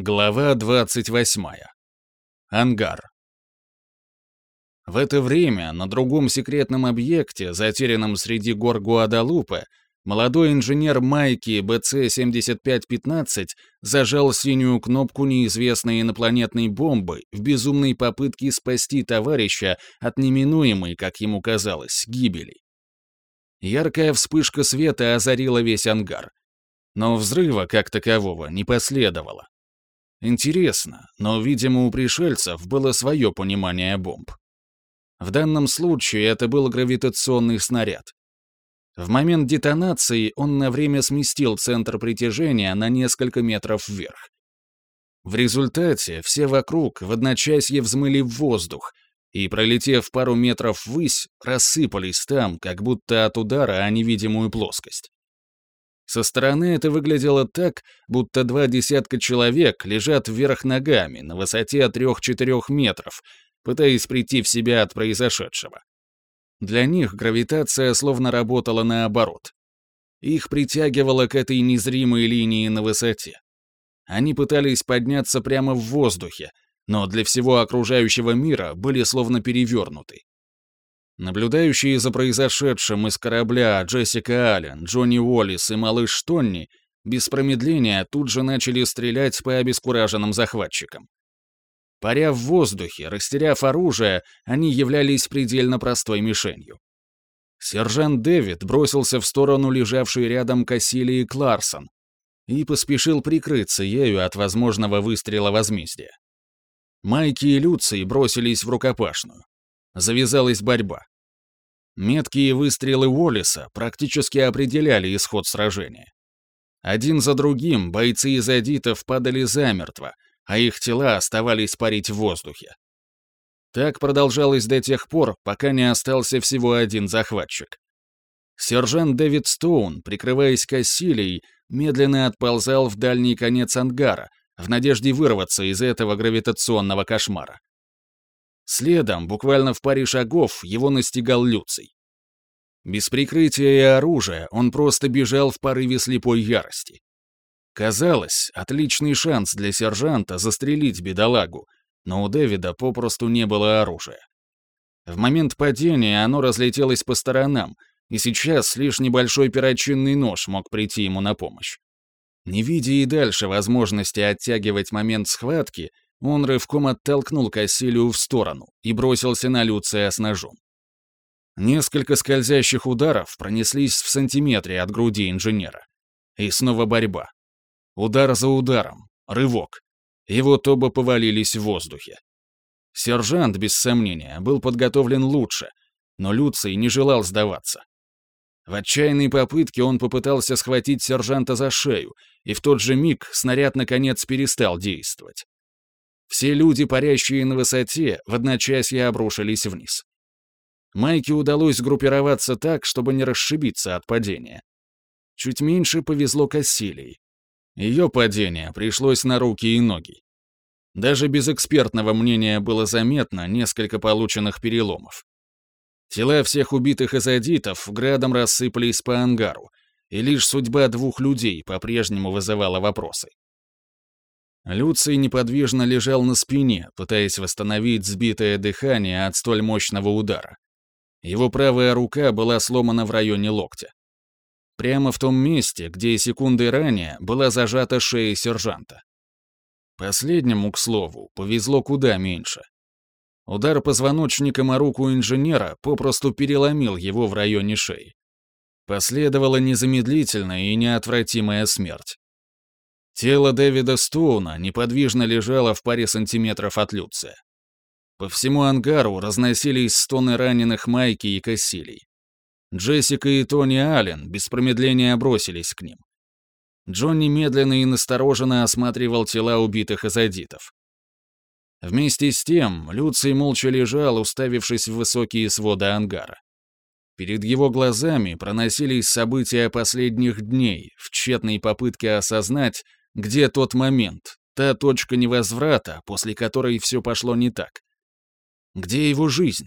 Глава 28. Ангар. В это время на другом секретном объекте, затерянном среди гор Гуадалупе, молодой инженер Майки БЦ-7515 зажал синюю кнопку неизвестной инопланетной бомбы в безумной попытке спасти товарища от неминуемой, как ему казалось, гибели. Яркая вспышка света озарила весь ангар. Но взрыва, как такового, не последовало. Интересно, но, видимо, у пришельцев было свое понимание бомб. В данном случае это был гравитационный снаряд. В момент детонации он на время сместил центр притяжения на несколько метров вверх. В результате все вокруг в одночасье взмыли в воздух и, пролетев пару метров ввысь, рассыпались там, как будто от удара о невидимую плоскость. Со стороны это выглядело так, будто два десятка человек лежат вверх ногами на высоте 3-4 метров, пытаясь прийти в себя от произошедшего. Для них гравитация словно работала наоборот. Их притягивало к этой незримой линии на высоте. Они пытались подняться прямо в воздухе, но для всего окружающего мира были словно перевернуты. Наблюдающие за произошедшим из корабля Джессика Аллен, Джонни Уоллис и малыш Тонни без промедления тут же начали стрелять по обескураженным захватчикам. Паря в воздухе, растеряв оружие, они являлись предельно простой мишенью. Сержант Дэвид бросился в сторону лежавшей рядом Кассилии Кларсон и поспешил прикрыться ею от возможного выстрела возмездия. Майки и Люций бросились в рукопашную. Завязалась борьба. Меткие выстрелы Уоллиса практически определяли исход сражения. Один за другим бойцы из адитов падали замертво, а их тела оставались парить в воздухе. Так продолжалось до тех пор, пока не остался всего один захватчик. Сержант Дэвид Стоун, прикрываясь Кассилией, медленно отползал в дальний конец ангара, в надежде вырваться из этого гравитационного кошмара. Следом, буквально в паре шагов, его настигал Люций. Без прикрытия и оружия он просто бежал в порыве слепой ярости. Казалось, отличный шанс для сержанта застрелить бедолагу, но у Дэвида попросту не было оружия. В момент падения оно разлетелось по сторонам, и сейчас лишь небольшой перочинный нож мог прийти ему на помощь. Не видя и дальше возможности оттягивать момент схватки, он рывком оттолкнул Кассилию в сторону и бросился на Люция с ножом. Несколько скользящих ударов пронеслись в сантиметре от груди инженера. И снова борьба. Удар за ударом, рывок. И вот оба повалились в воздухе. Сержант, без сомнения, был подготовлен лучше, но Люций не желал сдаваться. В отчаянной попытке он попытался схватить сержанта за шею, и в тот же миг снаряд наконец перестал действовать. Все люди, парящие на высоте, в одночасье обрушились вниз. Майке удалось группироваться так, чтобы не расшибиться от падения. Чуть меньше повезло Кассилии. Ее падение пришлось на руки и ноги. Даже без экспертного мнения было заметно несколько полученных переломов. Тела всех убитых азадитов градом рассыпались по ангару, и лишь судьба двух людей по-прежнему вызывала вопросы. Люций неподвижно лежал на спине, пытаясь восстановить сбитое дыхание от столь мощного удара. Его правая рука была сломана в районе локтя. Прямо в том месте, где секунды ранее была зажата шея сержанта. Последнему, к слову, повезло куда меньше. Удар позвоночником о руку инженера попросту переломил его в районе шеи. Последовала незамедлительная и неотвратимая смерть. Тело Дэвида Стоуна неподвижно лежало в паре сантиметров от Люция. По всему ангару разносились стоны раненых Майки и Кассилий. Джессика и Тони Аллен без промедления бросились к ним. Джонни медленно и настороженно осматривал тела убитых азадитов. Вместе с тем Люций молча лежал, уставившись в высокие своды ангара. Перед его глазами проносились события последних дней в тщетной попытке осознать, где тот момент, та точка невозврата, после которой все пошло не так? Где его жизнь?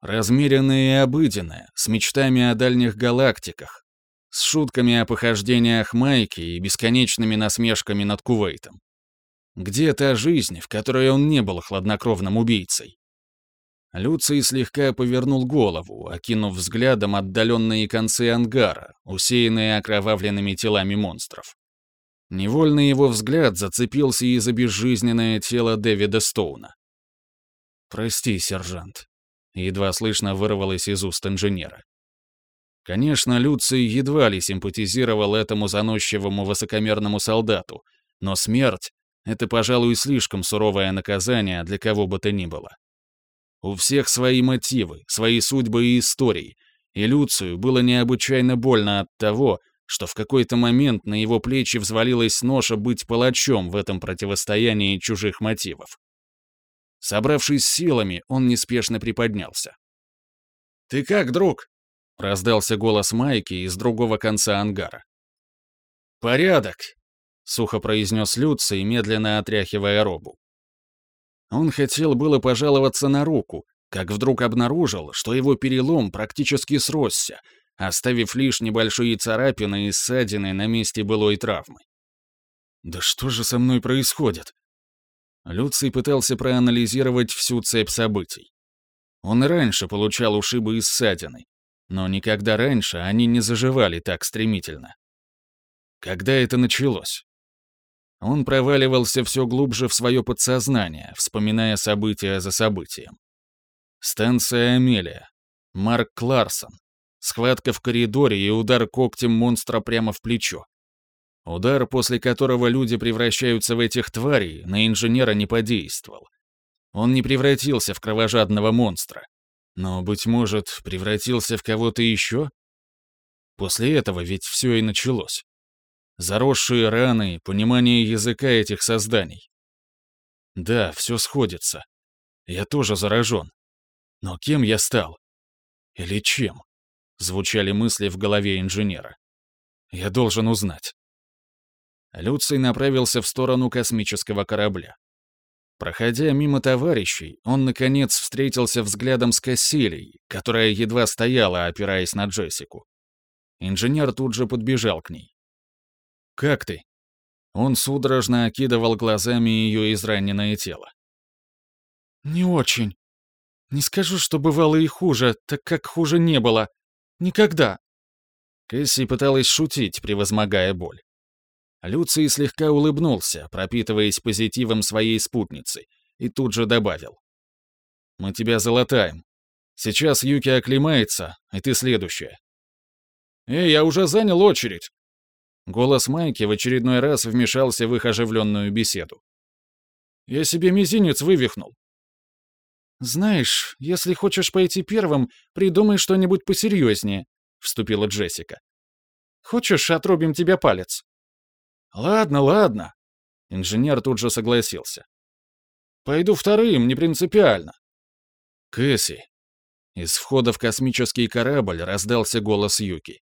Размеренная и обыденная, с мечтами о дальних галактиках, с шутками о похождениях Майки и бесконечными насмешками над Кувейтом. Где та жизнь, в которой он не был хладнокровным убийцей? Люций слегка повернул голову, окинув взглядом отдаленные концы ангара, усеянные окровавленными телами монстров. Невольно его взгляд зацепился и за безжизненное тело Дэвида Стоуна. «Прости, сержант», — едва слышно вырвалось из уст инженера. Конечно, Люций едва ли симпатизировал этому заносчивому высокомерному солдату, но смерть — это, пожалуй, слишком суровое наказание для кого бы то ни было. У всех свои мотивы, свои судьбы и истории, и Люцию было необычайно больно от того, что в какой-то момент на его плечи взвалилась ноша быть палачом в этом противостоянии чужих мотивов. Собравшись силами, он неспешно приподнялся. «Ты как, друг?» — раздался голос Майки из другого конца ангара. «Порядок», — сухо произнес Люций, медленно отряхивая робу. Он хотел было пожаловаться на руку, как вдруг обнаружил, что его перелом практически сросся, оставив лишь небольшие царапины и ссадины на месте былой травмы. «Да что же со мной происходит?» Люций пытался проанализировать всю цепь событий. Он и раньше получал ушибы и ссадины, но никогда раньше они не заживали так стремительно. Когда это началось? Он проваливался все глубже в свое подсознание, вспоминая события за событием. Станция Амелия. Марк Кларсон. Схватка в коридоре и удар когтем монстра прямо в плечо. Удар, после которого люди превращаются в этих тварей, на инженера не подействовал. Он не превратился в кровожадного монстра. Но, быть может, превратился в кого-то еще? После этого ведь все и началось заросшие раны, понимание языка этих созданий. Да, все сходится. Я тоже заражен. Но кем я стал? Или чем? Звучали мысли в голове инженера. Я должен узнать. Люций направился в сторону космического корабля. Проходя мимо товарищей, он, наконец, встретился взглядом с Кассилией, которая едва стояла, опираясь на Джессику. Инженер тут же подбежал к ней. «Как ты?» Он судорожно окидывал глазами ее израненное тело. «Не очень. Не скажу, что бывало и хуже, так как хуже не было. Никогда». Кэсси пыталась шутить, превозмогая боль. Люций слегка улыбнулся, пропитываясь позитивом своей спутницы, и тут же добавил. «Мы тебя залатаем. Сейчас Юки оклемается, и ты следующая». «Эй, я уже занял очередь!» Голос Майки в очередной раз вмешался в их оживленную беседу. «Я себе мизинец вывихнул». «Знаешь, если хочешь пойти первым, придумай что-нибудь посерьезнее», — вступила Джессика. «Хочешь, отрубим тебе палец?» «Ладно, ладно», — инженер тут же согласился. «Пойду вторым, не принципиально». «Кэсси». Из входа в космический корабль раздался голос Юки.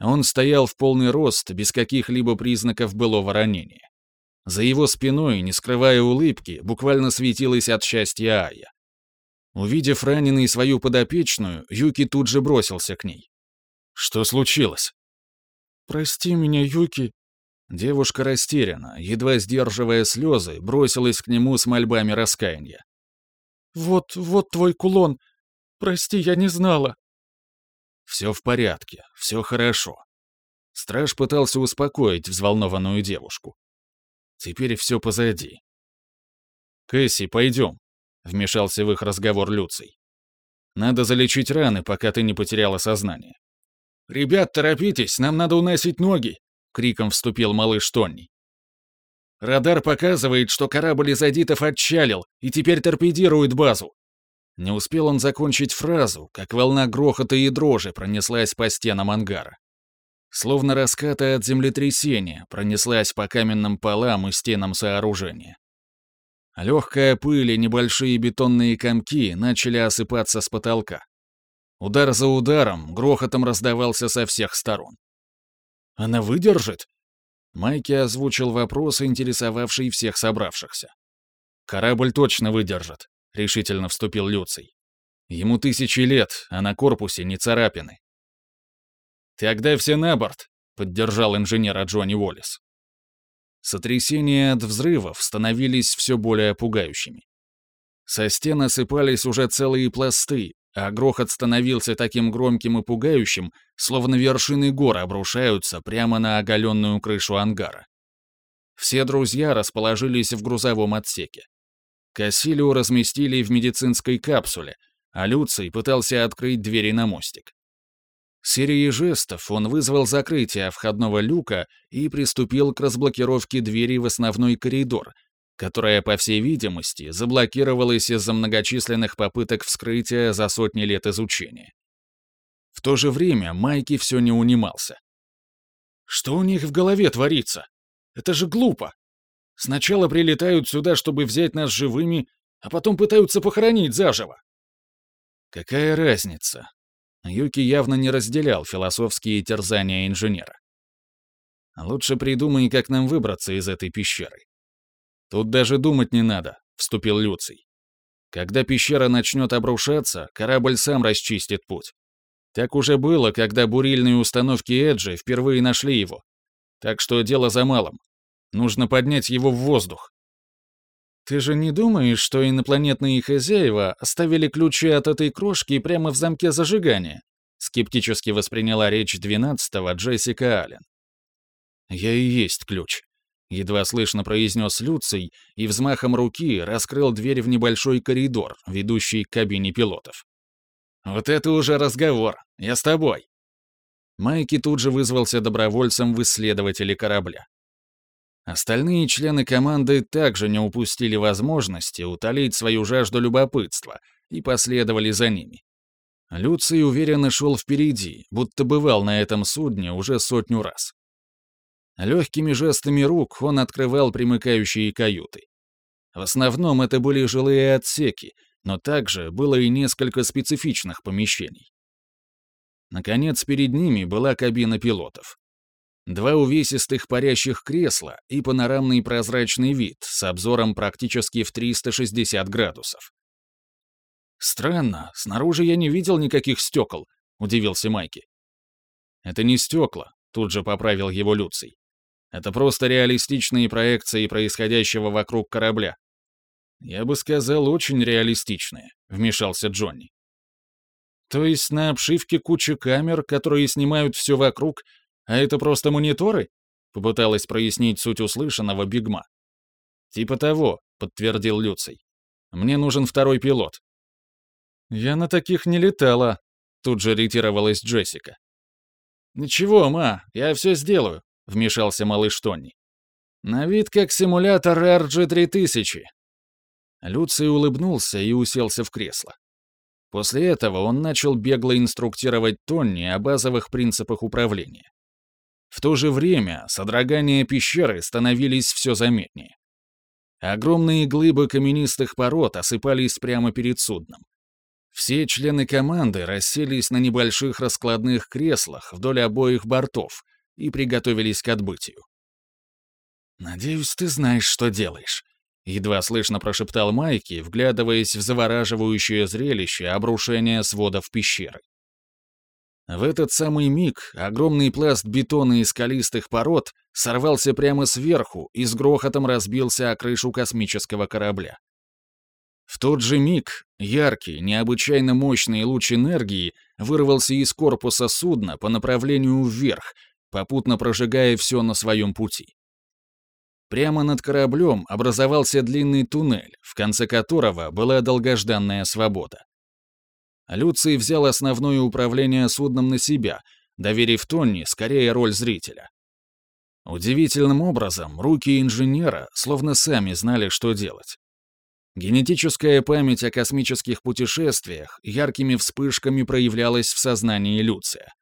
Он стоял в полный рост, без каких-либо признаков былого ранения. За его спиной, не скрывая улыбки, буквально светилась от счастья Ая. Увидев раненый свою подопечную, Юки тут же бросился к ней. «Что случилось?» «Прости меня, Юки». Девушка растеряна, едва сдерживая слезы, бросилась к нему с мольбами раскаяния. «Вот, вот твой кулон. Прости, я не знала». Все в порядке, все хорошо. Страж пытался успокоить взволнованную девушку. Теперь все позади. «Кэсси, пойдем», — вмешался в их разговор Люций. «Надо залечить раны, пока ты не потеряла сознание». «Ребят, торопитесь, нам надо уносить ноги!» — криком вступил малыш Тонни. «Радар показывает, что корабль из Адитов отчалил и теперь торпедирует базу. Не успел он закончить фразу, как волна грохота и дрожи пронеслась по стенам ангара. Словно раскаты от землетрясения пронеслась по каменным полам и стенам сооружения. Легкая пыль и небольшие бетонные комки начали осыпаться с потолка. Удар за ударом грохотом раздавался со всех сторон. «Она выдержит?» Майки озвучил вопрос, интересовавший всех собравшихся. «Корабль точно выдержит решительно вступил Люций. Ему тысячи лет, а на корпусе не царапины. «Тогда все на борт», — поддержал инженера Джонни Уоллес. Сотрясения от взрывов становились все более пугающими. Со стен осыпались уже целые пласты, а грохот становился таким громким и пугающим, словно вершины гор обрушаются прямо на оголенную крышу ангара. Все друзья расположились в грузовом отсеке. Кассилио разместили в медицинской капсуле, а Люций пытался открыть двери на мостик. Серией жестов он вызвал закрытие входного люка и приступил к разблокировке двери в основной коридор, которая, по всей видимости, заблокировалась из-за многочисленных попыток вскрытия за сотни лет изучения. В то же время Майки все не унимался. «Что у них в голове творится? Это же глупо! Сначала прилетают сюда, чтобы взять нас живыми, а потом пытаются похоронить заживо!» «Какая разница?» Юки явно не разделял философские терзания инженера. «Лучше придумай, как нам выбраться из этой пещеры. «Тут даже думать не надо», — вступил Люций. «Когда пещера начнет обрушаться, корабль сам расчистит путь. Так уже было, когда бурильные установки Эджи впервые нашли его. Так что дело за малым. Нужно поднять его в воздух. Ты же не думаешь, что инопланетные хозяева оставили ключи от этой крошки прямо в замке зажигания? Скептически восприняла речь двенадцатого Джессика Аллен. Я и есть ключ, Едва слышно произнес Люций и взмахом руки раскрыл дверь в небольшой коридор, ведущий к кабине пилотов. «Вот это уже разговор! Я с тобой!» Майки тут же вызвался добровольцем в исследователи корабля. Остальные члены команды также не упустили возможности утолить свою жажду любопытства и последовали за ними. Люций уверенно шел впереди, будто бывал на этом судне уже сотню раз. Легкими жестами рук он открывал примыкающие каюты. В основном это были жилые отсеки, но также было и несколько специфичных помещений. Наконец, перед ними была кабина пилотов. Два увесистых парящих кресла и панорамный прозрачный вид с обзором практически в 360 градусов. «Странно, снаружи я не видел никаких стекол», — удивился Майки. «Это не стекла», — тут же поправил его Люций. Это просто реалистичные проекции происходящего вокруг корабля. Я бы сказал, очень реалистичные, вмешался Джонни. То есть на обшивке куча камер, которые снимают все вокруг, а это просто мониторы? Попыталась прояснить суть услышанного Бигма. Типа того, подтвердил Люций. Мне нужен второй пилот. Я на таких не летала, тут же ретировалась Джессика. «Ничего, ма, я все сделаю. — вмешался малыш Тони. «На вид как симулятор RG-3000». Люций улыбнулся и уселся в кресло. После этого он начал бегло инструктировать Тонни о базовых принципах управления. В то же время содрогания пещеры становились все заметнее. Огромные глыбы каменистых пород осыпались прямо перед судном. Все члены команды расселись на небольших раскладных креслах вдоль обоих бортов — и приготовились к отбытию. «Надеюсь, ты знаешь, что делаешь», — едва слышно прошептал Майки, вглядываясь в завораживающее зрелище обрушения сводов пещеры. В этот самый миг огромный пласт бетона и скалистых пород сорвался прямо сверху и с грохотом разбился о крышу космического корабля. В тот же миг яркий, необычайно мощный луч энергии вырвался из корпуса судна по направлению вверх попутно прожигая все на своем пути. Прямо над кораблем образовался длинный туннель, в конце которого была долгожданная свобода. Люций взял основное управление судном на себя, доверив Тонни скорее роль зрителя. Удивительным образом руки инженера словно сами знали, что делать. Генетическая память о космических путешествиях яркими вспышками проявлялась в сознании Люция.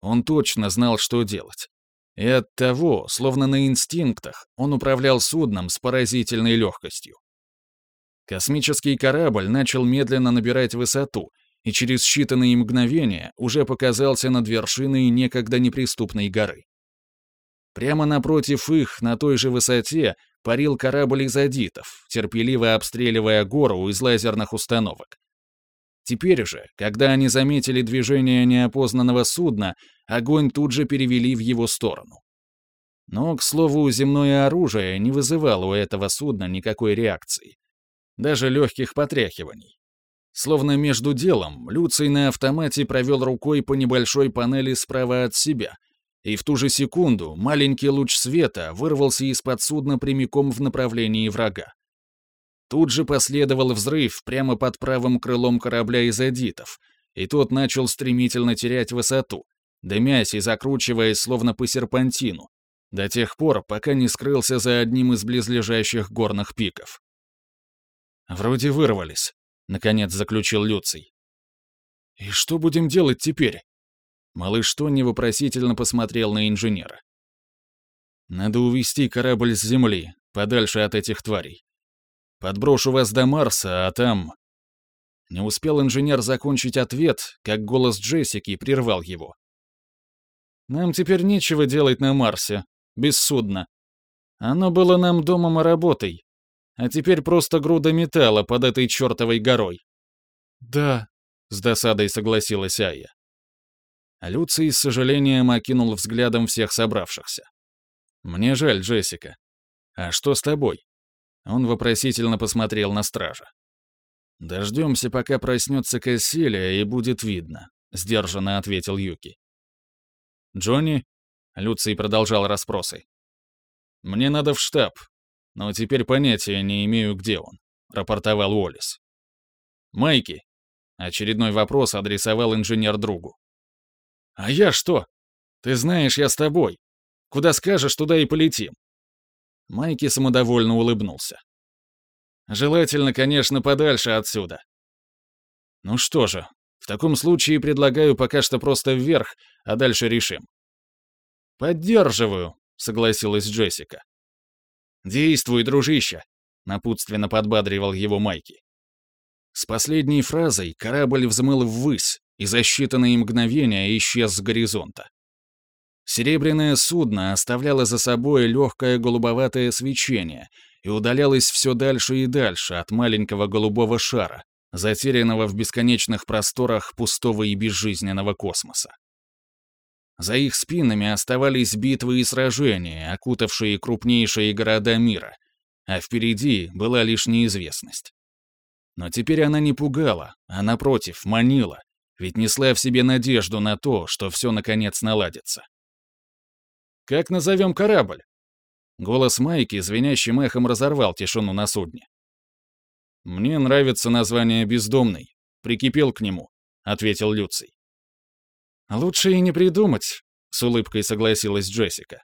Он точно знал, что делать. И от того, словно на инстинктах, он управлял судном с поразительной легкостью. Космический корабль начал медленно набирать высоту, и через считанные мгновения уже показался над вершиной некогда неприступной горы. Прямо напротив их, на той же высоте, парил корабль из адитов, терпеливо обстреливая гору из лазерных установок. Теперь же, когда они заметили движение неопознанного судна, огонь тут же перевели в его сторону. Но, к слову, земное оружие не вызывало у этого судна никакой реакции. Даже легких потряхиваний. Словно между делом, Люций на автомате провел рукой по небольшой панели справа от себя, и в ту же секунду маленький луч света вырвался из-под судна прямиком в направлении врага. Тут же последовал взрыв прямо под правым крылом корабля из адитов, и тот начал стремительно терять высоту, дымясь и закручиваясь словно по серпантину, до тех пор, пока не скрылся за одним из близлежащих горных пиков. «Вроде вырвались», — наконец заключил Люций. «И что будем делать теперь?» Малыш Тони вопросительно посмотрел на инженера. «Надо увести корабль с Земли, подальше от этих тварей. Подброшу вас до Марса, а там...» Не успел инженер закончить ответ, как голос Джессики прервал его. «Нам теперь нечего делать на Марсе, без судна. Оно было нам домом и работой, а теперь просто груда металла под этой чертовой горой». «Да», — с досадой согласилась Ая. Люций с сожалением окинул взглядом всех собравшихся. «Мне жаль, Джессика. А что с тобой?» Он вопросительно посмотрел на стража. «Дождемся, пока проснется Кассилия, и будет видно», — сдержанно ответил Юки. «Джонни?» — Люций продолжал расспросы. «Мне надо в штаб, но теперь понятия не имею, где он», — рапортовал Уоллес. «Майки?» — очередной вопрос адресовал инженер другу. «А я что? Ты знаешь, я с тобой. Куда скажешь, туда и полетим». Майки самодовольно улыбнулся. «Желательно, конечно, подальше отсюда». «Ну что же, в таком случае предлагаю пока что просто вверх, а дальше решим». «Поддерживаю», — согласилась Джессика. «Действуй, дружище», — напутственно подбадривал его Майки. С последней фразой корабль взмыл ввысь, и за считанные мгновения исчез с горизонта. Серебряное судно оставляло за собой легкое голубоватое свечение и удалялось все дальше и дальше от маленького голубого шара, затерянного в бесконечных просторах пустого и безжизненного космоса. За их спинами оставались битвы и сражения, окутавшие крупнейшие города мира, а впереди была лишь неизвестность. Но теперь она не пугала, а напротив, манила, ведь несла в себе надежду на то, что все наконец наладится. «Как назовем корабль?» Голос Майки звенящим эхом разорвал тишину на судне. «Мне нравится название «Бездомный». Прикипел к нему», — ответил Люций. «Лучше и не придумать», — с улыбкой согласилась Джессика.